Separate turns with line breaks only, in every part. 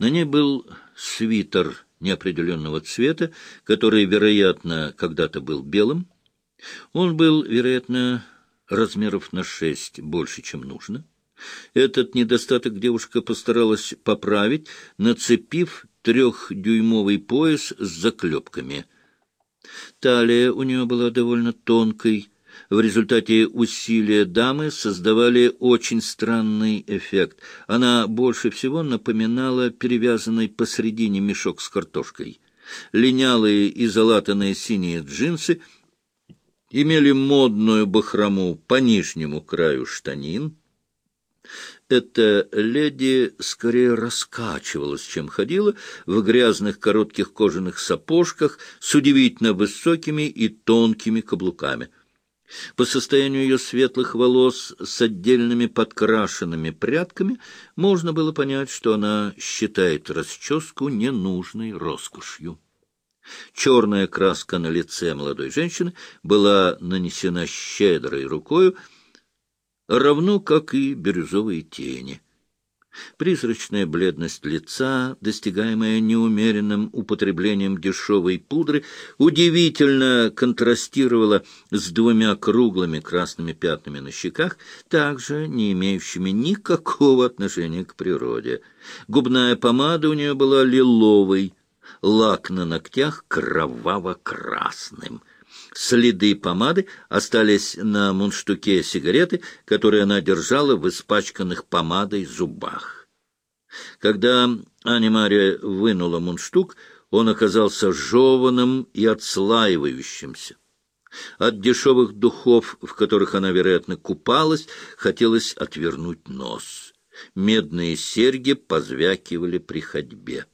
На ней был свитер неопределенного цвета, который, вероятно, когда-то был белым. Он был, вероятно, размеров на шесть больше, чем нужно. Этот недостаток девушка постаралась поправить, нацепив трехдюймовый пояс с заклепками. Талия у нее была довольно тонкой. В результате усилия дамы создавали очень странный эффект. Она больше всего напоминала перевязанный посредине мешок с картошкой. Линялые и залатанные синие джинсы имели модную бахрому по нижнему краю штанин, эта леди скорее раскачивалась, чем ходила, в грязных коротких кожаных сапожках с удивительно высокими и тонкими каблуками. По состоянию ее светлых волос с отдельными подкрашенными прядками можно было понять, что она считает расческу ненужной роскошью. Черная краска на лице молодой женщины была нанесена щедрой рукою, равно как и бирюзовые тени. Призрачная бледность лица, достигаемая неумеренным употреблением дешевой пудры, удивительно контрастировала с двумя круглыми красными пятнами на щеках, также не имеющими никакого отношения к природе. Губная помада у нее была лиловой, лак на ногтях кроваво-красным — Следы помады остались на мундштуке сигареты, которые она держала в испачканных помадой зубах. Когда Аня Мария вынула мундштук, он оказался жеванным и отслаивающимся. От дешевых духов, в которых она, вероятно, купалась, хотелось отвернуть нос. Медные серьги позвякивали при ходьбе.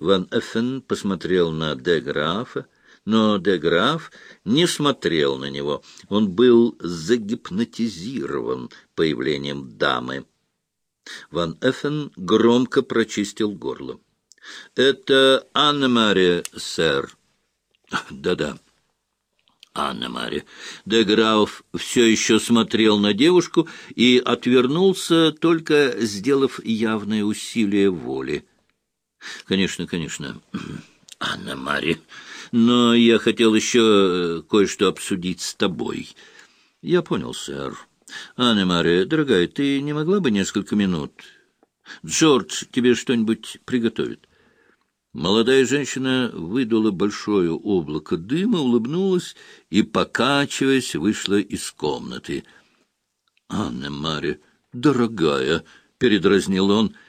Ван Эффен посмотрел на де Графа, но де Граф не смотрел на него. Он был загипнотизирован появлением дамы. Ван Эффен громко прочистил горло. — Это Анна-Мария, сэр. Да — Да-да. Анна-Мария. Де Граф все еще смотрел на девушку и отвернулся, только сделав явное усилие воли. — Конечно, конечно. Анна-Мария но я хотел еще э, кое-что обсудить с тобой. — Я понял, сэр. — Анна-Мария, дорогая, ты не могла бы несколько минут? Джордж тебе что-нибудь приготовит. Молодая женщина выдула большое облако дыма, улыбнулась и, покачиваясь, вышла из комнаты. — Анна-Мария, дорогая, — передразнил он, —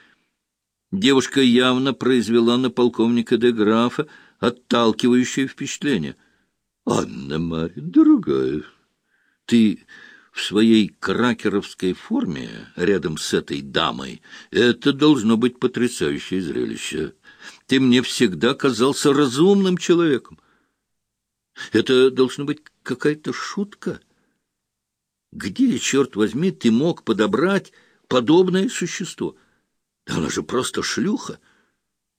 девушка явно произвела на полковника де Графа отталкивающее впечатление. «Анна Марья, дорогая, ты в своей кракеровской форме рядом с этой дамой. Это должно быть потрясающее зрелище. Ты мне всегда казался разумным человеком. Это должно быть какая-то шутка. Где, черт возьми, ты мог подобрать подобное существо? Она же просто шлюха.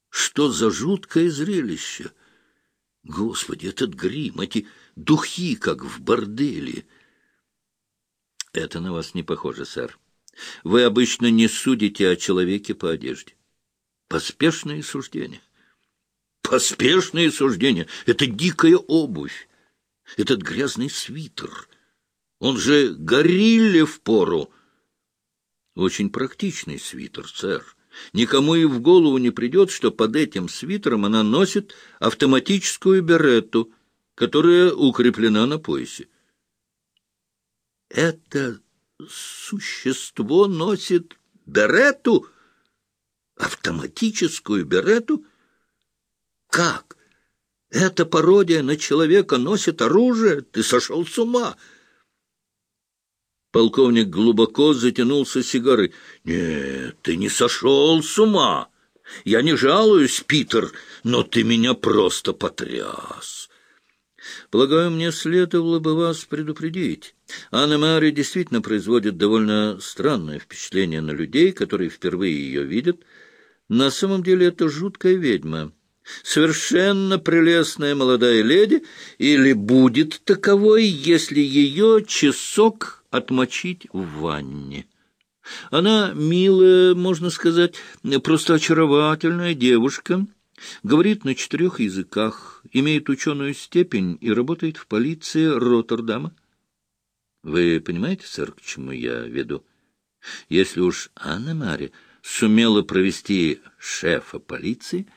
Что за жуткое зрелище! Господи, этот грим, эти духи, как в борделе! Это на вас не похоже, сэр. Вы обычно не судите о человеке по одежде. Поспешные суждения. Поспешные суждения — это дикая обувь. Этот грязный свитер. Он же горилле в пору. Очень практичный свитер, сэр. Никому и в голову не придет, что под этим свитером она носит автоматическую беретту, которая укреплена на поясе. Это существо носит беретту? Автоматическую беретту? Как? Эта пародия на человека носит оружие? Ты сошел с ума!» Полковник глубоко затянулся сигарой. «Нет, ты не сошел с ума! Я не жалуюсь, Питер, но ты меня просто потряс!» Полагаю, мне следовало бы вас предупредить. Анна Мари действительно производит довольно странное впечатление на людей, которые впервые ее видят. На самом деле это жуткая ведьма. Совершенно прелестная молодая леди или будет таковой, если ее часок отмочить в ванне. Она милая, можно сказать, просто очаровательная девушка, говорит на четырех языках, имеет ученую степень и работает в полиции Роттердама. Вы понимаете, сэр, к чему я веду? Если уж Анна Мари сумела провести шефа полиции,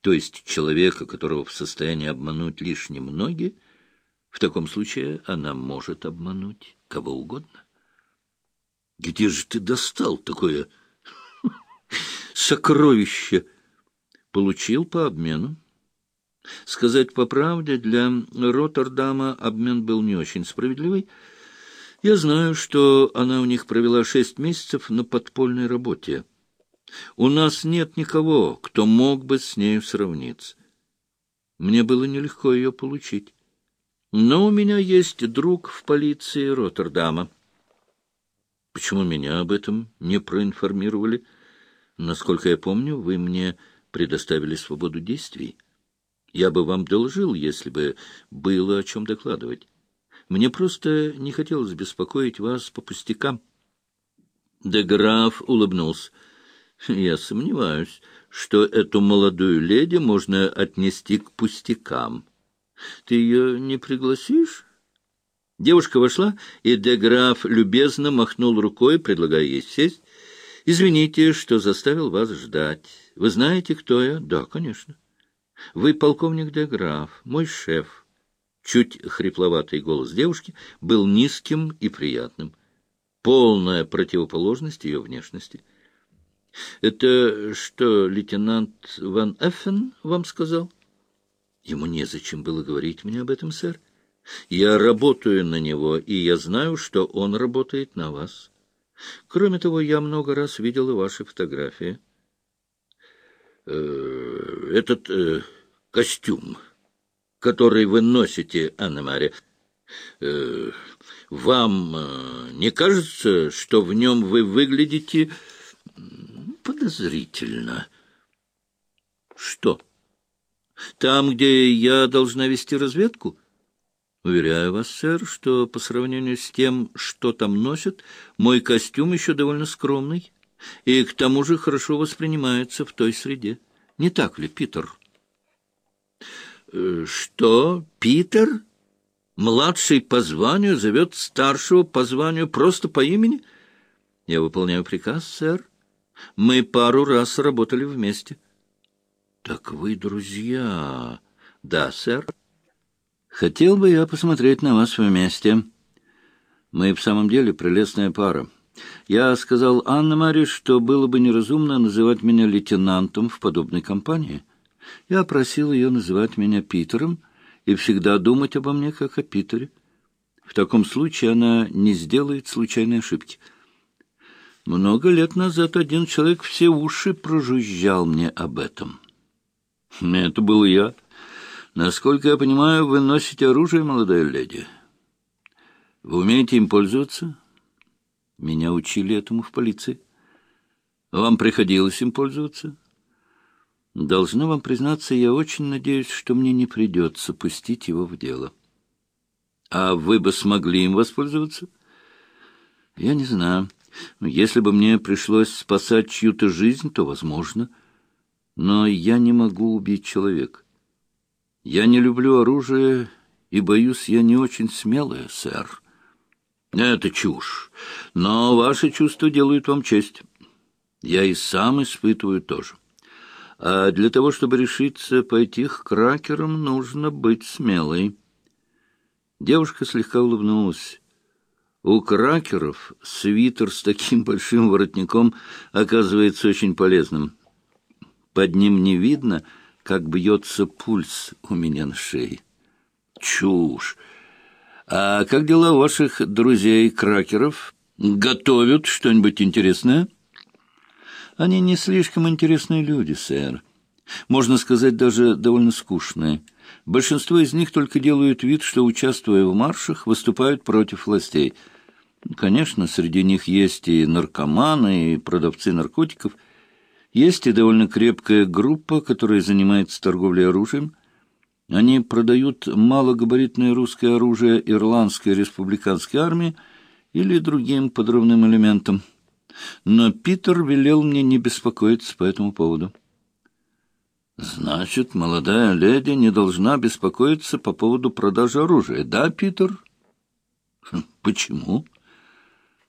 то есть человека, которого в состоянии обмануть лишь немногие, в таком случае она может обмануть кого угодно. Где же ты достал такое сокровище? Получил по обмену. Сказать по правде, для Роттердама обмен был не очень справедливый. Я знаю, что она у них провела шесть месяцев на подпольной работе. У нас нет никого, кто мог бы с нею сравниться. Мне было нелегко ее получить. Но у меня есть друг в полиции Роттердама. Почему меня об этом не проинформировали? Насколько я помню, вы мне предоставили свободу действий. Я бы вам доложил, если бы было о чем докладывать. Мне просто не хотелось беспокоить вас по пустякам. Деграф улыбнулся. Я сомневаюсь, что эту молодую леди можно отнести к пустякам. Ты ее не пригласишь? Девушка вошла, и Деграф любезно махнул рукой, предлагая ей сесть. «Извините, что заставил вас ждать. Вы знаете, кто я?» «Да, конечно». «Вы полковник Деграф, мой шеф». Чуть хрипловатый голос девушки был низким и приятным. Полная противоположность ее внешности. «Это что, лейтенант Ван Эффен вам сказал?» Ему незачем было говорить мне об этом, сэр. Я работаю на него, и я знаю, что он работает на вас. Кроме того, я много раз видел ваши фотографии. Э, этот э, костюм, который вы носите, Анна-Мария, э, вам э, не кажется, что в нем вы выглядите подозрительно? Что? — там, где я должна вести разведку? Уверяю вас, сэр, что по сравнению с тем, что там носят, мой костюм еще довольно скромный и к тому же хорошо воспринимается в той среде. Не так ли, Питер? Э, что, Питер? Младший по званию зовет старшего по званию просто по имени? Я выполняю приказ, сэр. Мы пару раз работали вместе. —— Так вы друзья? — Да, сэр. — Хотел бы я посмотреть на вас вместе. Мы в самом деле прелестная пара. Я сказал Анне Маре, что было бы неразумно называть меня лейтенантом в подобной компании. Я просил ее называть меня Питером и всегда думать обо мне как о Питере. В таком случае она не сделает случайной ошибки. Много лет назад один человек все уши прожужжал мне об этом. Это был я. Насколько я понимаю, вы носите оружие, молодая леди. Вы умеете им пользоваться? Меня учили этому в полиции. Вам приходилось им пользоваться? Должна вам признаться, я очень надеюсь, что мне не придется пустить его в дело. А вы бы смогли им воспользоваться? Я не знаю. Если бы мне пришлось спасать чью-то жизнь, то возможно — но я не могу убить человека. Я не люблю оружие, и, боюсь, я не очень смелая, сэр. Это чушь, но ваши чувства делают вам честь. Я и сам испытываю тоже. А для того, чтобы решиться пойти к кракерам, нужно быть смелой. Девушка слегка улыбнулась. У кракеров свитер с таким большим воротником оказывается очень полезным. Под ним не видно, как бьется пульс у меня на шее. Чушь! А как дела ваших друзей-кракеров? Готовят что-нибудь интересное? Они не слишком интересные люди, сэр. Можно сказать, даже довольно скучные. Большинство из них только делают вид, что, участвуя в маршах, выступают против властей. Конечно, среди них есть и наркоманы, и продавцы наркотиков – есть и довольно крепкая группа, которая занимается торговлей оружием. Они продают малогабаритное русское оружие Ирландской республиканской армии или другим подрывным элементам. но Питер велел мне не беспокоиться по этому поводу. Значит, молодая леди не должна беспокоиться по поводу продажи оружия, да, Питер? Почему? —